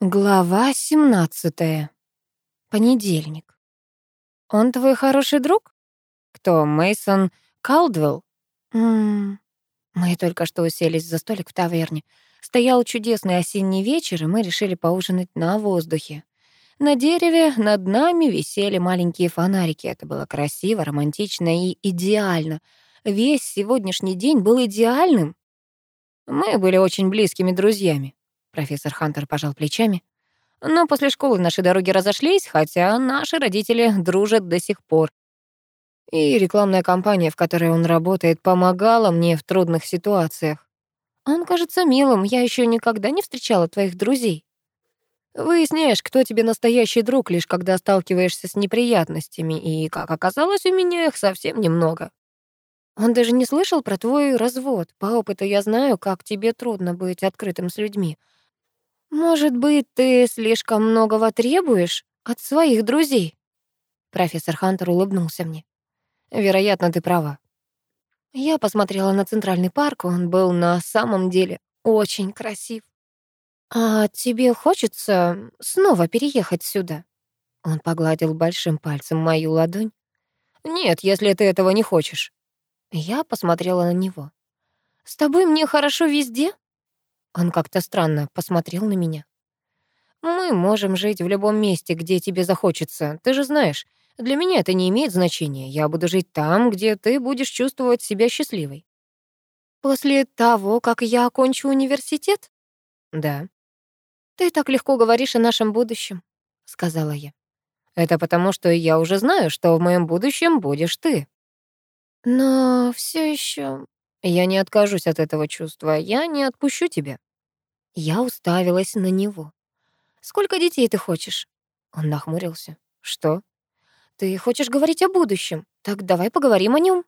Глава 17. Понедельник. Он твой хороший друг? Кто, Мейсон Калдвелл? М, Мы только что уселись за столик в таверне. Стоял чудесный осенний вечер, и мы решили поужинать на воздухе. На дереве над нами висели маленькие фонарики. Это было красиво, романтично и идеально. Весь сегодняшний день был идеальным. Мы были очень близкими друзьями. Профессор Хантер пожал плечами. Но после школы наши дороги разошлись, хотя наши родители дружат до сих пор. И рекламная кампания, в которой он работает, помогала мне в трудных ситуациях. Он кажется милым, я еще никогда не встречала твоих друзей. Выясняешь, кто тебе настоящий друг, лишь когда сталкиваешься с неприятностями, и, как оказалось, у меня их совсем немного. Он даже не слышал про твой развод. По опыту я знаю, как тебе трудно быть открытым с людьми. Может быть, ты слишком многого требуешь от своих друзей? Профессор Хантер улыбнулся мне. Вероятно, ты права. Я посмотрела на Центральный парк, он был на самом деле очень красив. «А тебе хочется снова переехать сюда?» Он погладил большим пальцем мою ладонь. «Нет, если ты этого не хочешь». Я посмотрела на него. «С тобой мне хорошо везде?» Он как-то странно посмотрел на меня. «Мы можем жить в любом месте, где тебе захочется. Ты же знаешь, для меня это не имеет значения. Я буду жить там, где ты будешь чувствовать себя счастливой». «После того, как я окончу университет?» «Да». «Ты так легко говоришь о нашем будущем», — сказала я. «Это потому, что я уже знаю, что в моем будущем будешь ты». «Но все еще я не откажусь от этого чувства, я не отпущу тебя». Я уставилась на него. «Сколько детей ты хочешь?» Он нахмурился. «Что?» «Ты хочешь говорить о будущем? Так давай поговорим о нем.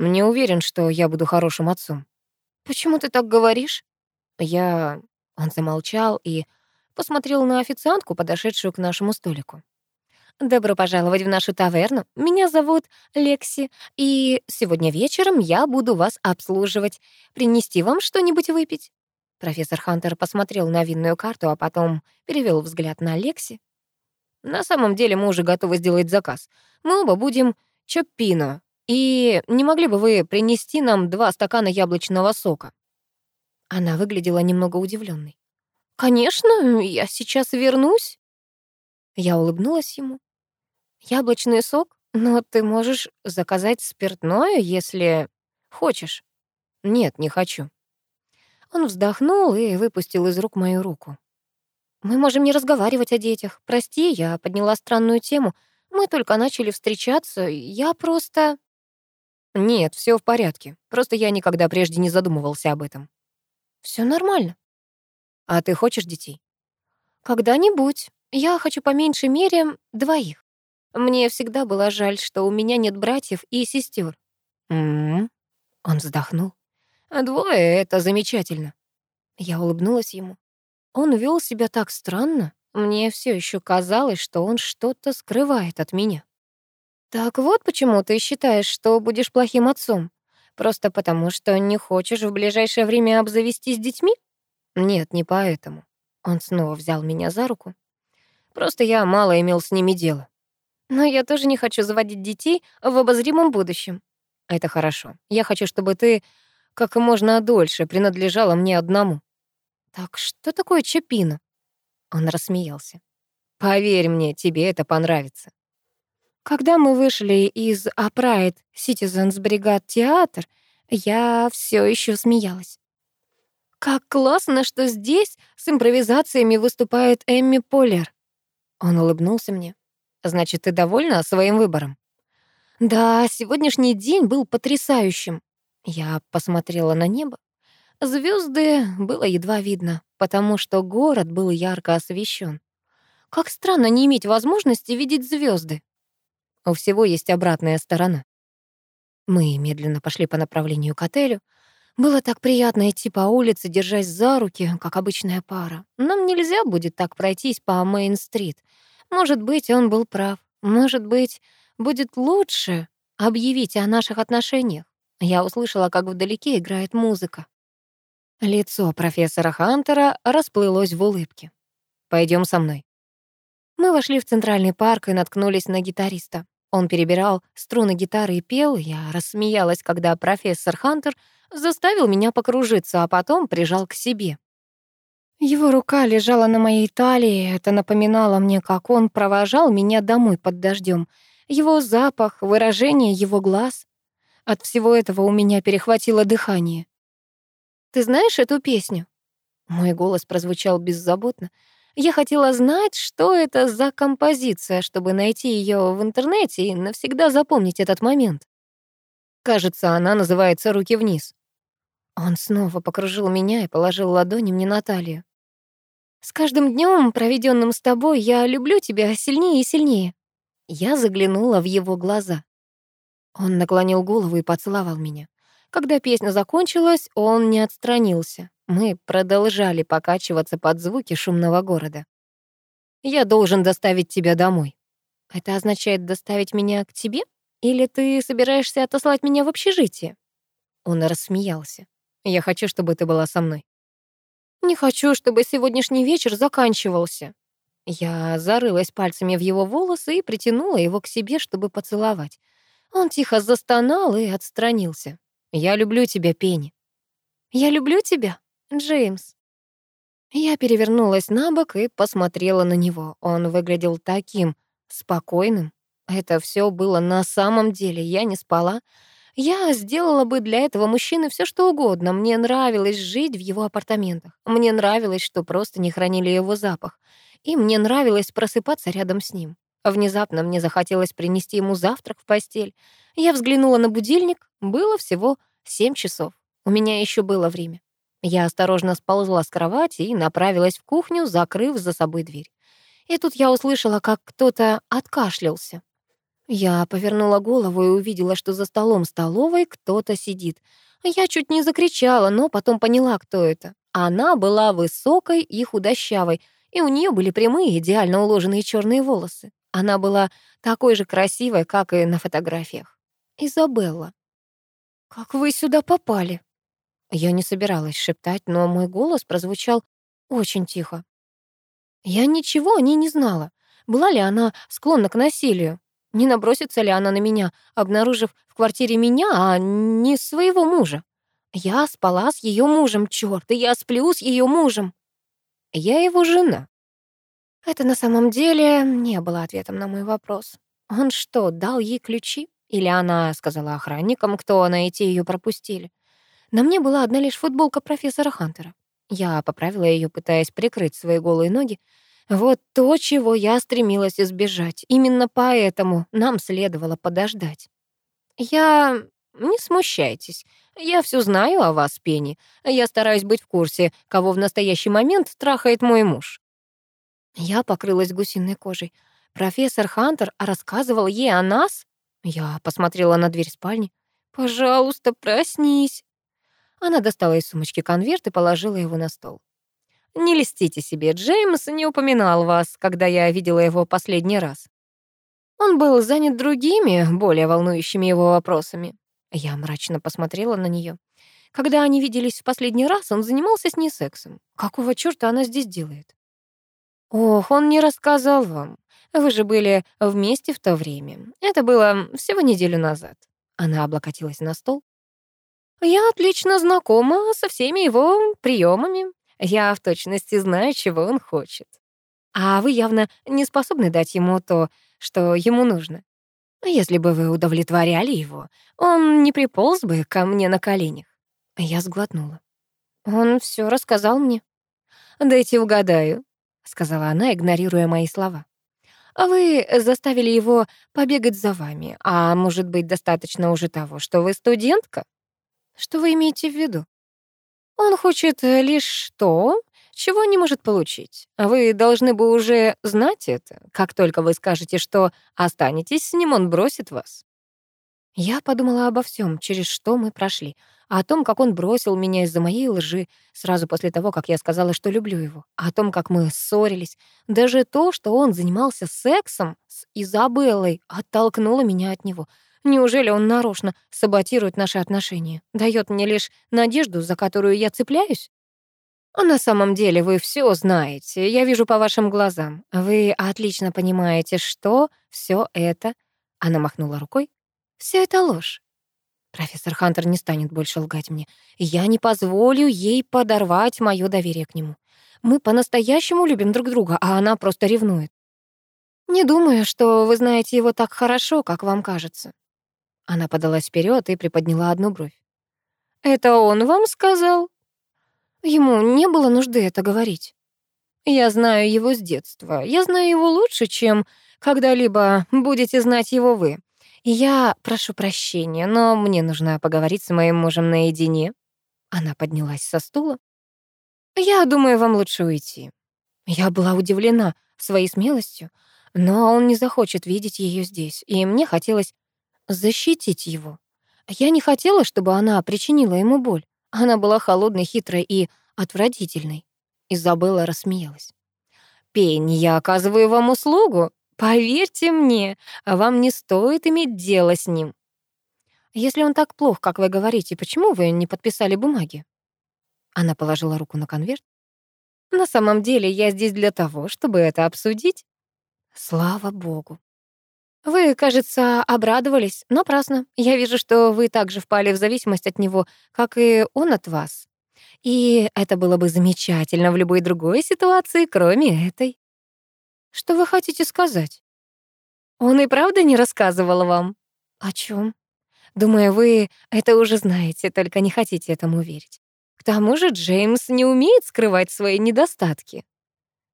«Не уверен, что я буду хорошим отцом». «Почему ты так говоришь?» «Я...» Он замолчал и посмотрел на официантку, подошедшую к нашему столику. «Добро пожаловать в нашу таверну. Меня зовут Лекси, и сегодня вечером я буду вас обслуживать. Принести вам что-нибудь выпить?» Профессор Хантер посмотрел на винную карту, а потом перевел взгляд на Лекси. «На самом деле мы уже готовы сделать заказ. Мы оба будем чоппино. И не могли бы вы принести нам два стакана яблочного сока?» Она выглядела немного удивленной. «Конечно, я сейчас вернусь». Я улыбнулась ему. Яблочный сок? Но ты можешь заказать спиртное, если хочешь. Нет, не хочу. Он вздохнул и выпустил из рук мою руку. Мы можем не разговаривать о детях. Прости, я подняла странную тему. Мы только начали встречаться, я просто... Нет, все в порядке. Просто я никогда прежде не задумывался об этом. Все нормально. А ты хочешь детей? Когда-нибудь. Я хочу по меньшей мере двоих. Мне всегда было жаль, что у меня нет братьев и сестер. М-м. Он вздохнул. Двое — это замечательно. Я улыбнулась ему. Он вел себя так странно. Мне все еще казалось, что он что-то скрывает от меня. Так вот почему ты считаешь, что будешь плохим отцом? Просто потому, что не хочешь в ближайшее время обзавестись детьми? Нет, не поэтому. Он снова взял меня за руку. Просто я мало имел с ними дела. Но я тоже не хочу заводить детей в обозримом будущем. Это хорошо. Я хочу, чтобы ты как можно дольше принадлежала мне одному. Так что такое чапина? Он рассмеялся. Поверь мне, тебе это понравится. Когда мы вышли из Upright Citizens Brigade театр, я все еще смеялась. Как классно, что здесь с импровизациями выступает Эмми Поллер. Он улыбнулся мне. Значит, ты довольна своим выбором? Да, сегодняшний день был потрясающим. Я посмотрела на небо. Звезды было едва видно, потому что город был ярко освещен. Как странно не иметь возможности видеть звезды. У всего есть обратная сторона. Мы медленно пошли по направлению к отелю. Было так приятно идти по улице, держась за руки, как обычная пара. Нам нельзя будет так пройтись по Мейн-стрит — может быть, он был прав. Может быть, будет лучше объявить о наших отношениях. Я услышала, как вдалеке играет музыка. Лицо профессора Хантера расплылось в улыбке. Пойдем со мной». Мы вошли в центральный парк и наткнулись на гитариста. Он перебирал струны гитары и пел. Я рассмеялась, когда профессор Хантер заставил меня покружиться, а потом прижал к себе. Его рука лежала на моей талии, это напоминало мне, как он провожал меня домой под дождем. Его запах, выражение его глаз. От всего этого у меня перехватило дыхание. «Ты знаешь эту песню?» Мой голос прозвучал беззаботно. Я хотела знать, что это за композиция, чтобы найти ее в интернете и навсегда запомнить этот момент. Кажется, она называется «Руки вниз». Он снова покружил меня и положил ладони мне на талию. «С каждым днем, проведенным с тобой, я люблю тебя сильнее и сильнее». Я заглянула в его глаза. Он наклонил голову и поцеловал меня. Когда песня закончилась, он не отстранился. Мы продолжали покачиваться под звуки шумного города. «Я должен доставить тебя домой». «Это означает доставить меня к тебе? Или ты собираешься отослать меня в общежитие?» Он рассмеялся. «Я хочу, чтобы ты была со мной». «Не хочу, чтобы сегодняшний вечер заканчивался». Я зарылась пальцами в его волосы и притянула его к себе, чтобы поцеловать. Он тихо застонал и отстранился. «Я люблю тебя, Пенни». «Я люблю тебя?» Джеймс». Я перевернулась на бок и посмотрела на него. Он выглядел таким спокойным. Это все было на самом деле. Я не спала. Я сделала бы для этого мужчины все что угодно. Мне нравилось жить в его апартаментах. Мне нравилось, что просто не хранили его запах. И мне нравилось просыпаться рядом с ним. Внезапно мне захотелось принести ему завтрак в постель. Я взглянула на будильник. Было всего семь часов. У меня еще было время. Я осторожно сползла с кровати и направилась в кухню, закрыв за собой дверь. И тут я услышала, как кто-то откашлялся. Я повернула голову и увидела, что за столом столовой кто-то сидит. Я чуть не закричала, но потом поняла, кто это. Она была высокой и худощавой, и у нее были прямые, идеально уложенные черные волосы. Она была такой же красивой, как и на фотографиях. Изабелла. «Как вы сюда попали?» Я не собиралась шептать, но мой голос прозвучал очень тихо. Я ничего о ней не знала. Была ли она склонна к насилию? Не набросится ли она на меня, обнаружив в квартире меня, а не своего мужа? Я спала с ее мужем, черт, и я сплю с ее мужем. Я его жена. Это на самом деле не было ответом на мой вопрос. Он что, дал ей ключи? Или она сказала охранникам, кто она и те ее пропустили? На мне была одна лишь футболка профессора Хантера. Я поправила ее, пытаясь прикрыть свои голые ноги. Вот то, чего я стремилась избежать. Именно поэтому нам следовало подождать. Я... Не смущайтесь. Я все знаю о вас, Пенни. Я стараюсь быть в курсе, кого в настоящий момент трахает мой муж. Я покрылась гусиной кожей. Профессор Хантер рассказывал ей о нас? Я посмотрела на дверь спальни. «Пожалуйста, проснись». Она достала из сумочки конверт и положила его на стол. «Не льстите себе, Джеймс не упоминал вас, когда я видела его последний раз. Он был занят другими, более волнующими его вопросами». Я мрачно посмотрела на нее. Когда они виделись в последний раз, он занимался с ней сексом. Какого чёрта она здесь делает? Ох, он не рассказал вам. Вы же были вместе в то время. Это было всего неделю назад. Она облокотилась на стол. Я отлично знакома со всеми его приемами. Я в точности знаю, чего он хочет. А вы явно не способны дать ему то, что ему нужно. Если бы вы удовлетворяли его, он не приполз бы ко мне на коленях. Я сглотнула. Он все рассказал мне. «Дайте угадаю», — сказала она, игнорируя мои слова. «Вы заставили его побегать за вами, а может быть, достаточно уже того, что вы студентка?» Что вы имеете в виду? Он хочет э, лишь то, чего не может получить. Вы должны бы уже знать это. Как только вы скажете, что останетесь с ним, он бросит вас. Я подумала обо всем, через что мы прошли, о том, как он бросил меня из-за моей лжи сразу после того, как я сказала, что люблю его, о том, как мы ссорились. Даже то, что он занимался сексом с Изабеллой, оттолкнуло меня от него — Неужели он нарочно саботирует наши отношения? Дает мне лишь надежду, за которую я цепляюсь? На самом деле вы все знаете. Я вижу по вашим глазам. Вы отлично понимаете, что все это... Она махнула рукой. Все это ложь. Профессор Хантер не станет больше лгать мне. Я не позволю ей подорвать мое доверие к нему. Мы по-настоящему любим друг друга, а она просто ревнует. Не думаю, что вы знаете его так хорошо, как вам кажется. Она подалась вперед и приподняла одну бровь. Это он вам сказал? Ему не было нужды это говорить. Я знаю его с детства. Я знаю его лучше, чем когда-либо будете знать его вы. Я прошу прощения, но мне нужно поговорить с моим мужем наедине. Она поднялась со стула. Я думаю, вам лучше уйти. Я была удивлена своей смелостью, но он не захочет видеть ее здесь, и мне хотелось защитить его. Я не хотела, чтобы она причинила ему боль. Она была холодной, хитрой и отвратительной. Изабелла рассмеялась. «Пень, я оказываю вам услугу. Поверьте мне, вам не стоит иметь дело с ним». «Если он так плох, как вы говорите, почему вы не подписали бумаги?» Она положила руку на конверт. «На самом деле я здесь для того, чтобы это обсудить». «Слава богу». Вы, кажется, обрадовались. Напрасно. Я вижу, что вы также впали в зависимость от него, как и он от вас. И это было бы замечательно в любой другой ситуации, кроме этой. Что вы хотите сказать? Он и правда не рассказывал вам? О чем? Думаю, вы это уже знаете, только не хотите этому верить. К тому же Джеймс не умеет скрывать свои недостатки.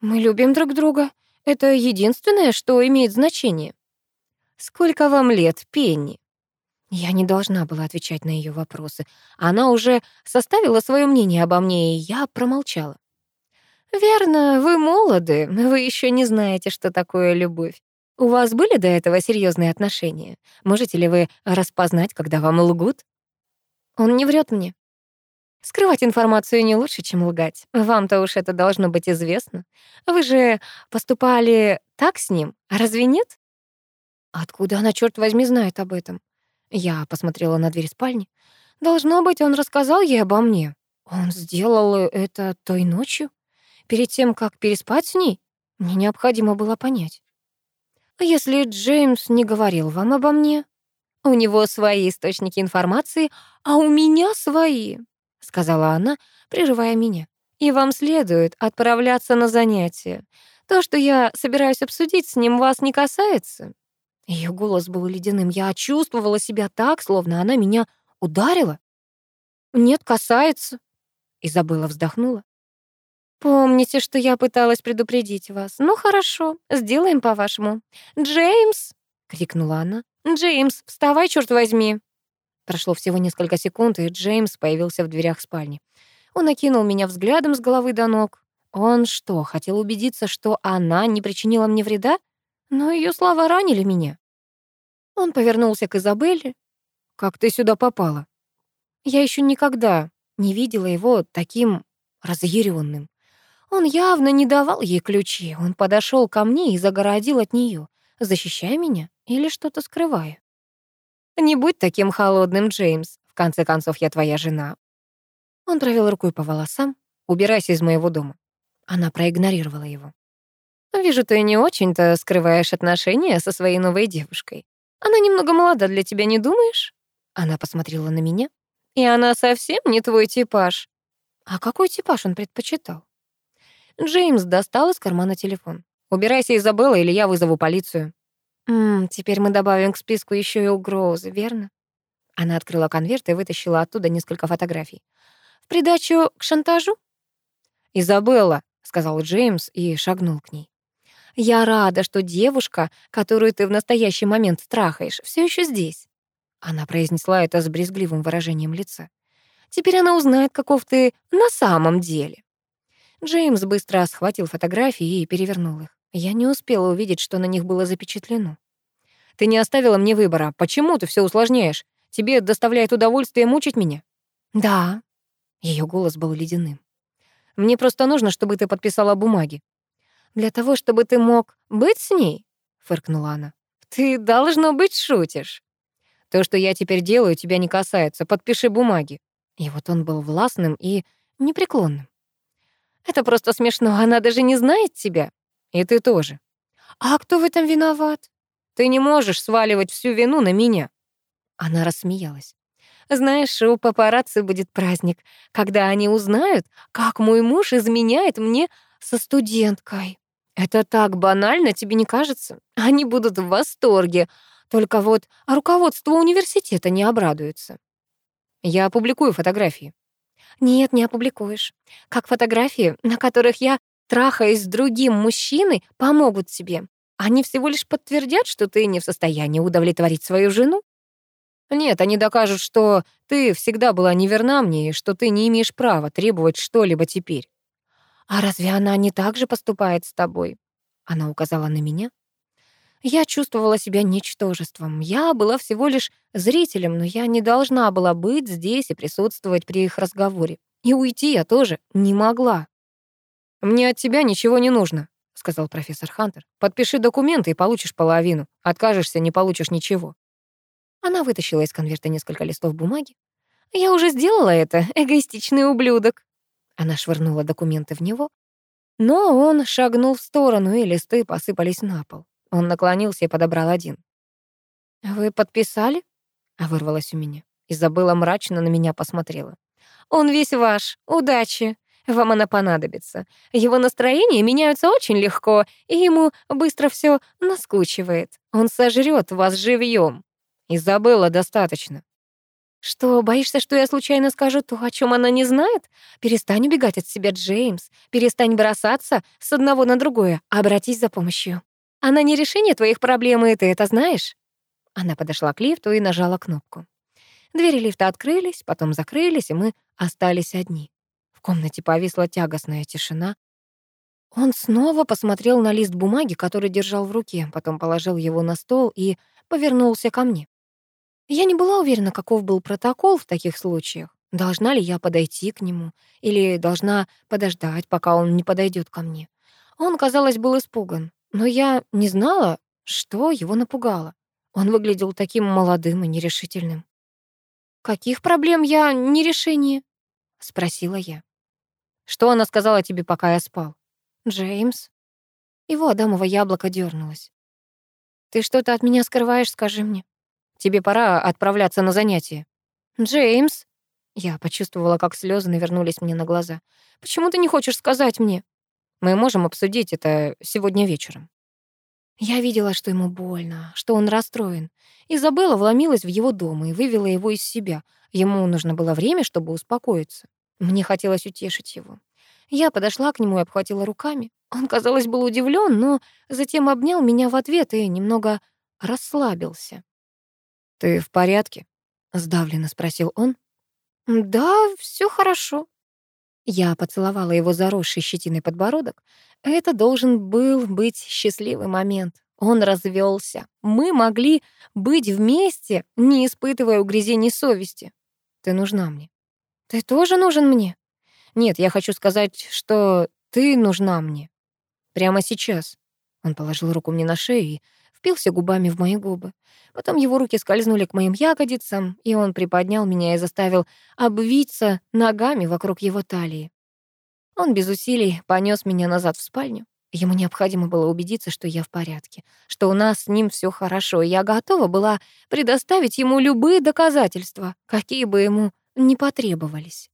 Мы любим друг друга. Это единственное, что имеет значение. «Сколько вам лет, Пенни?» Я не должна была отвечать на ее вопросы. Она уже составила свое мнение обо мне, и я промолчала. «Верно, вы молоды, вы еще не знаете, что такое любовь. У вас были до этого серьезные отношения? Можете ли вы распознать, когда вам лгут?» Он не врет мне. Скрывать информацию не лучше, чем лгать. Вам-то уж это должно быть известно. Вы же поступали так с ним, разве нет? Откуда она, черт возьми, знает об этом? Я посмотрела на дверь спальни. Должно быть, он рассказал ей обо мне. Он сделал это той ночью? Перед тем, как переспать с ней? Мне необходимо было понять. А если Джеймс не говорил вам обо мне? У него свои источники информации, а у меня свои, сказала она, прерывая меня. И вам следует отправляться на занятия. То, что я собираюсь обсудить с ним, вас не касается. Ее голос был ледяным. Я чувствовала себя так, словно она меня ударила. «Нет, касается», — Изабелла вздохнула. «Помните, что я пыталась предупредить вас. Ну, хорошо, сделаем по-вашему. Джеймс!» — крикнула она. «Джеймс, вставай, черт возьми!» Прошло всего несколько секунд, и Джеймс появился в дверях спальни. Он окинул меня взглядом с головы до ног. Он что, хотел убедиться, что она не причинила мне вреда? Но ее слова ранили меня. Он повернулся к Изабелле. «Как ты сюда попала?» Я еще никогда не видела его таким разъяренным. Он явно не давал ей ключи. Он подошел ко мне и загородил от нее, защищая меня или что-то скрывая. «Не будь таким холодным, Джеймс. В конце концов, я твоя жена». Он провел рукой по волосам. «Убирайся из моего дома». Она проигнорировала его. Вижу, ты не очень-то скрываешь отношения со своей новой девушкой. Она немного молода для тебя, не думаешь? Она посмотрела на меня. И она совсем не твой типаж. А какой типаж он предпочитал? Джеймс достал из кармана телефон. Убирайся, Изабелла, или я вызову полицию. М теперь мы добавим к списку еще и угрозы, верно? Она открыла конверт и вытащила оттуда несколько фотографий. В придачу к шантажу? «Изабелла», — сказал Джеймс и шагнул к ней. Я рада, что девушка, которую ты в настоящий момент трахаешь, все еще здесь. Она произнесла это с брезгливым выражением лица. Теперь она узнает, каков ты на самом деле. Джеймс быстро схватил фотографии и перевернул их. Я не успела увидеть, что на них было запечатлено. Ты не оставила мне выбора. Почему ты все усложняешь? Тебе доставляет удовольствие мучить меня? Да. Ее голос был ледяным. Мне просто нужно, чтобы ты подписала бумаги. «Для того, чтобы ты мог быть с ней?» — фыркнула она. «Ты, должно быть, шутишь. То, что я теперь делаю, тебя не касается. Подпиши бумаги». И вот он был властным и непреклонным. Это просто смешно, она даже не знает тебя. И ты тоже. А кто в этом виноват? Ты не можешь сваливать всю вину на меня. Она рассмеялась. Знаешь, у папарацци будет праздник, когда они узнают, как мой муж изменяет мне со студенткой. Это так банально, тебе не кажется? Они будут в восторге. Только вот руководство университета не обрадуется. Я опубликую фотографии. Нет, не опубликуешь. Как фотографии, на которых я трахаясь с другим мужчиной, помогут тебе. Они всего лишь подтвердят, что ты не в состоянии удовлетворить свою жену. Нет, они докажут, что ты всегда была неверна мне и что ты не имеешь права требовать что-либо теперь. А разве она не так же поступает с тобой? Она указала на меня. Я чувствовала себя ничтожеством. Я была всего лишь зрителем, но я не должна была быть здесь и присутствовать при их разговоре. И уйти я тоже не могла. «Мне от тебя ничего не нужно», — сказал профессор Хантер. «Подпиши документы и получишь половину. Откажешься, не получишь ничего». Она вытащила из конверта несколько листов бумаги. «Я уже сделала это, эгоистичный ублюдок». Она швырнула документы в него. Но он шагнул в сторону, и листы посыпались на пол. Он наклонился и подобрал один. «Вы подписали?» — вырвалось у меня. Изабелла мрачно на меня посмотрела. «Он весь ваш. Удачи. Вам она понадобится. Его настроения меняются очень легко, и ему быстро все наскучивает. Он сожрет вас живьем. Изабелла достаточно. Что, боишься, что я случайно скажу то, о чем она не знает? Перестань убегать от себя, Джеймс. Перестань бросаться с одного на другое. Обратись за помощью. Она не решение твоих проблем, и ты это знаешь?» Она подошла к лифту и нажала кнопку. Двери лифта открылись, потом закрылись, и мы остались одни. В комнате повисла тягостная тишина. Он снова посмотрел на лист бумаги, который держал в руке, потом положил его на стол и повернулся ко мне. Я не была уверена, каков был протокол в таких случаях. Должна ли я подойти к нему или должна подождать, пока он не подойдет ко мне. Он, казалось, был испуган. Но я не знала, что его напугало. Он выглядел таким молодым и нерешительным. «Каких проблем я не решение?» — спросила я. «Что она сказала тебе, пока я спал?» «Джеймс». Его адамово яблоко дернулось. «Ты что-то от меня скрываешь, скажи мне. Тебе пора отправляться на занятия». «Джеймс». Я почувствовала, как слезы навернулись мне на глаза. «Почему ты не хочешь сказать мне?» Мы можем обсудить это сегодня вечером». Я видела, что ему больно, что он расстроен. Изабелла вломилась в его дом и вывела его из себя. Ему нужно было время, чтобы успокоиться. Мне хотелось утешить его. Я подошла к нему и обхватила руками. Он, казалось, был удивлен, но затем обнял меня в ответ и немного расслабился. «Ты в порядке?» — сдавленно спросил он. «Да, все хорошо», я поцеловала его заросший щетиной подбородок. Это должен был быть счастливый момент. Он развелся. Мы могли быть вместе, не испытывая угрызений совести. Ты нужна мне. Ты тоже нужен мне? Нет, я хочу сказать, что ты нужна мне. Прямо сейчас. Он положил руку мне на шею и впился губами в мои губы. Потом его руки скользнули к моим ягодицам, и он приподнял меня и заставил обвиться ногами вокруг его талии. Он без усилий понёс меня назад в спальню. Ему необходимо было убедиться, что я в порядке, что у нас с ним все хорошо, и я готова была предоставить ему любые доказательства, какие бы ему ни потребовались.